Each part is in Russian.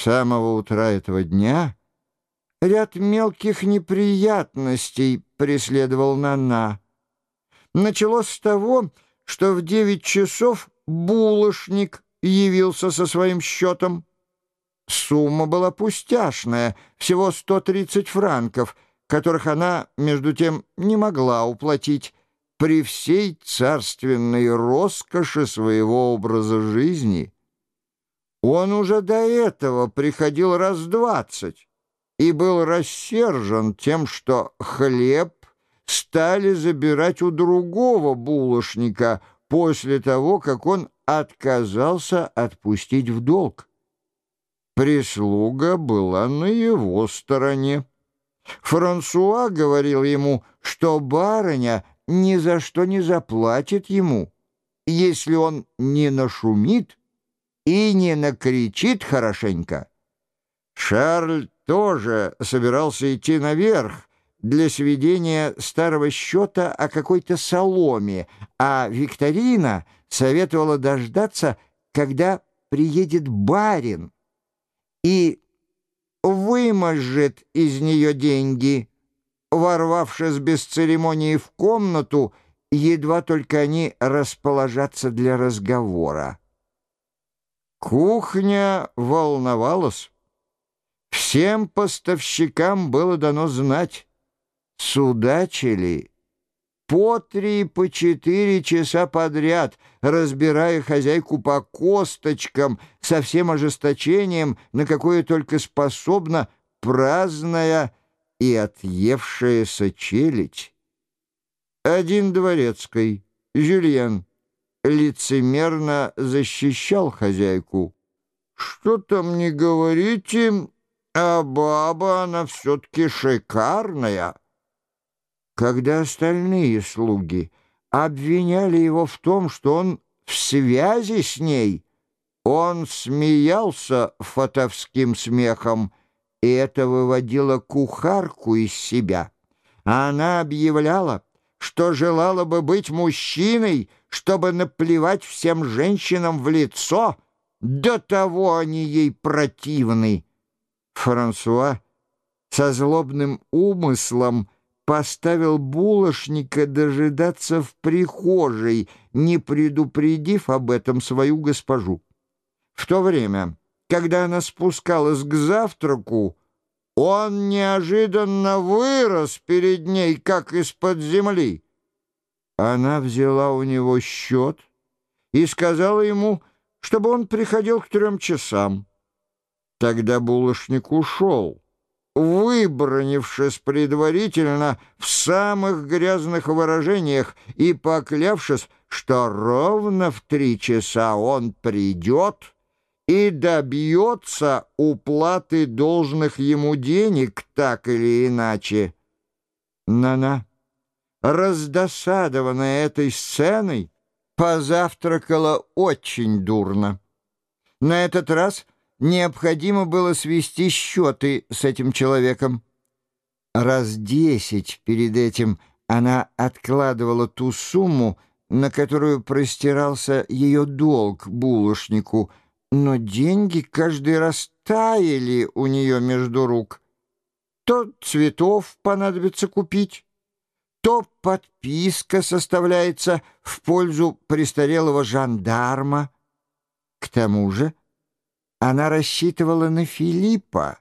самого утра этого дня ряд мелких неприятностей преследовал Нана. Началось с того, что в девять часов булочник явился со своим счетом. Сумма была пустяшная, всего 130 франков, которых она, между тем, не могла уплатить при всей царственной роскоши своего образа жизни. Он уже до этого приходил раз двадцать и был рассержен тем, что хлеб стали забирать у другого булочника после того, как он отказался отпустить в долг. Прислуга была на его стороне. Франсуа говорил ему, что барыня ни за что не заплатит ему, если он не нашумит и не накричит хорошенько. Шарль тоже собирался идти наверх, для сведения старого счета о какой-то соломе, а Викторина советовала дождаться, когда приедет барин и выможет из нее деньги, ворвавшись без церемонии в комнату, едва только они расположатся для разговора. Кухня волновалась. Всем поставщикам было дано знать, судачили по три, по четыре часа подряд, разбирая хозяйку по косточкам со всем ожесточением, на какое только способна праздная и отъевшаяся челядь. Один дворецкий, Жюльен, лицемерно защищал хозяйку. «Что там не говорите, а баба она все-таки шикарная». Когда остальные слуги обвиняли его в том, что он в связи с ней, он смеялся фатовским смехом, и это выводило кухарку из себя. Она объявляла, что желала бы быть мужчиной, чтобы наплевать всем женщинам в лицо, до того они ей противны. Франсуа со злобным умыслом поставил булочника дожидаться в прихожей, не предупредив об этом свою госпожу. В то время, когда она спускалась к завтраку, он неожиданно вырос перед ней, как из-под земли. Она взяла у него счет и сказала ему, чтобы он приходил к трем часам. Тогда булочник ушел выбронившись предварительно в самых грязных выражениях и поклявшись, что ровно в три часа он придет и добьется уплаты должных ему денег так или иначе. Нана, раздосадованная этой сценой, позавтракала очень дурно. На этот раз необходимо было свести счеты с этим человеком. Раз десять перед этим она откладывала ту сумму, на которую простирался ее долг булочнику, но деньги каждый раз таяли у нее между рук. То цветов понадобится купить, то подписка составляется в пользу престарелого жандарма. К тому же она рассчитывала на Филиппа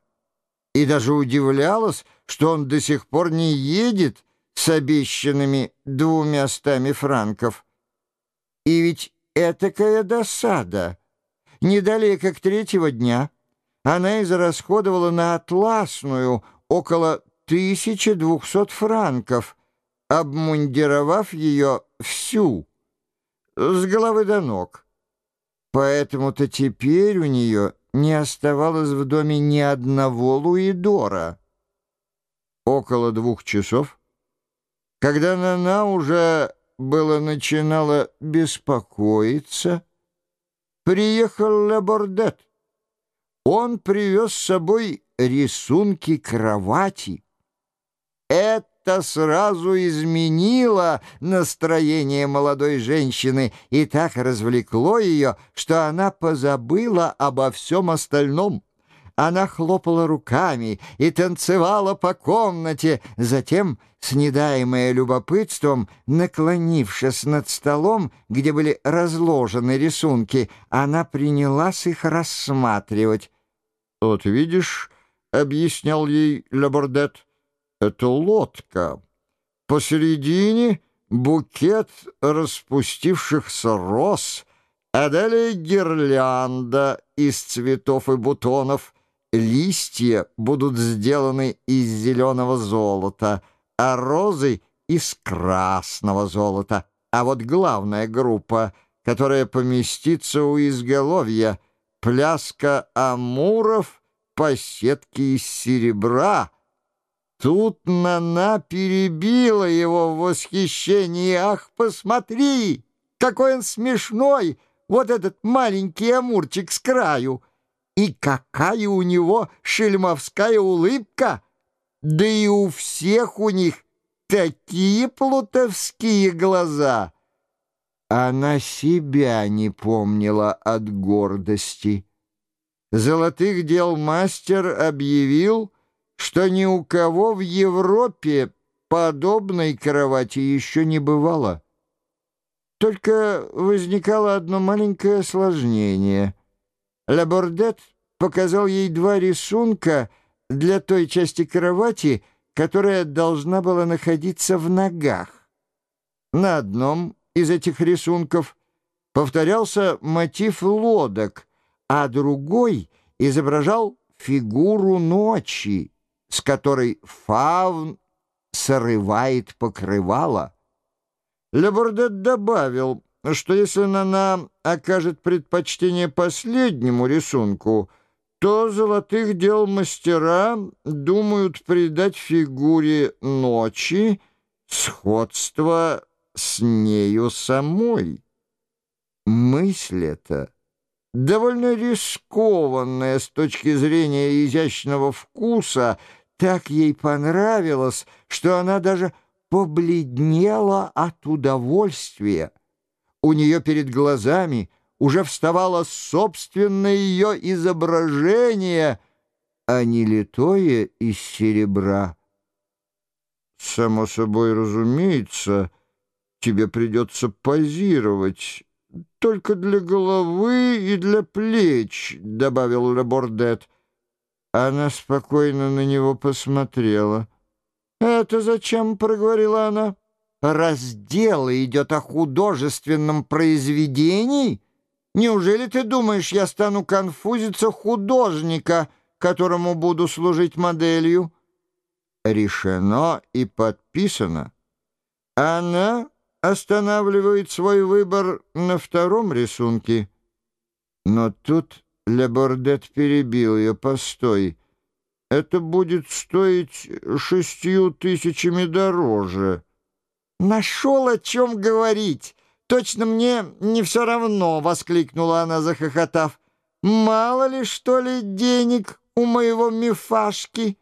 и даже удивлялась, что он до сих пор не едет с обещанными двумястами франков. И ведь этакая досада. Не далее, как третьего дня, она израсходовала на атласную около 1200 франков, обмундировав ее всю, с головы до ног. Поэтому-то теперь у нее не оставалось в доме ни одного луидора. Около двух часов, когда Нана уже было начинала беспокоиться, приехал Лабордет. Он привез с собой рисунки кровати. Это сразу изменило настроение молодой женщины и так развлекло ее, что она позабыла обо всем остальном. Она хлопала руками и танцевала по комнате. Затем, снедаемая любопытством, наклонившись над столом, где были разложены рисунки, она принялась их рассматривать. «Вот видишь», — объяснял ей Лабордет, — «это лодка. Посередине букет распустившихся роз, а далее гирлянда из цветов и бутонов — листья будут сделаны из зеленого золота, а розы — из красного золота. А вот главная группа, которая поместится у изголовья, пляска амуров по сетке из серебра. Тут Нана перебила его в восхищении. «Ах, посмотри, какой он смешной! Вот этот маленький амурчик с краю!» И какая у него шельмовская улыбка! Да и у всех у них такие плутовские глаза!» Она себя не помнила от гордости. Золотых дел мастер объявил, что ни у кого в Европе подобной кровати еще не бывало. Только возникало одно маленькое осложнение — Лабордет показал ей два рисунка для той части кровати, которая должна была находиться в ногах. На одном из этих рисунков повторялся мотив лодок, а другой изображал фигуру ночи, с которой фавн срывает покрывало. Лабордет добавил — что если она окажет предпочтение последнему рисунку, то золотых дел мастера думают придать фигуре ночи сходство с нею самой. Мысль эта довольно рискованная с точки зрения изящного вкуса, так ей понравилась, что она даже побледнела от удовольствия. У нее перед глазами уже вставало собственное ее изображение, а не литое из серебра. «Само собой разумеется, тебе придется позировать, только для головы и для плеч», — добавил Лебордет. Она спокойно на него посмотрела. «Это зачем?» — проговорила она раз дело идет о художественном произведении, неужели ты думаешь, я стану конфузиться художника, которому буду служить моделью? Решено и подписано. Она останавливает свой выбор на втором рисунке. Но тут Лебордет перебил ее. «Постой, это будет стоить шестью тысячами дороже». «Нашел о чем говорить! Точно мне не все равно!» — воскликнула она, захохотав. «Мало ли, что ли, денег у моего мифашки!»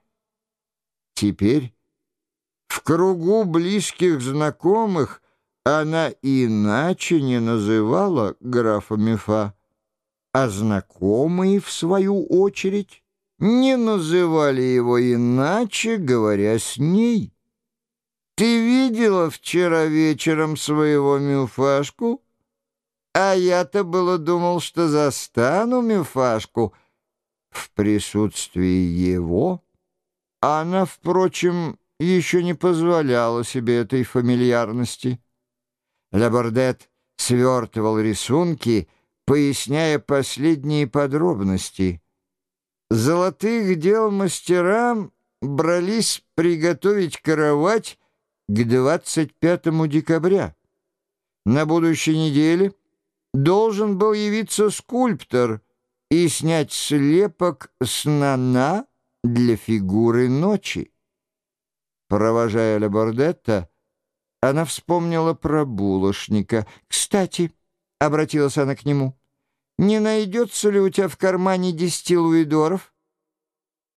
Теперь в кругу близких знакомых она иначе не называла графа Мифа, а знакомые, в свою очередь, не называли его иначе, говоря с ней. Ты видела вчера вечером своего Мюфашку? А я-то было думал, что застану Мюфашку в присутствии его. Она, впрочем, еще не позволяла себе этой фамильярности. Лабордет свертывал рисунки, поясняя последние подробности. Золотых дел мастерам брались приготовить кровать к 25 декабря. На будущей неделе должен был явиться скульптор и снять слепок с Нана для фигуры ночи. Провожая Лабордетта, она вспомнила про булочника. «Кстати», — обратилась она к нему, — «не найдется ли у тебя в кармане десяти луидоров?»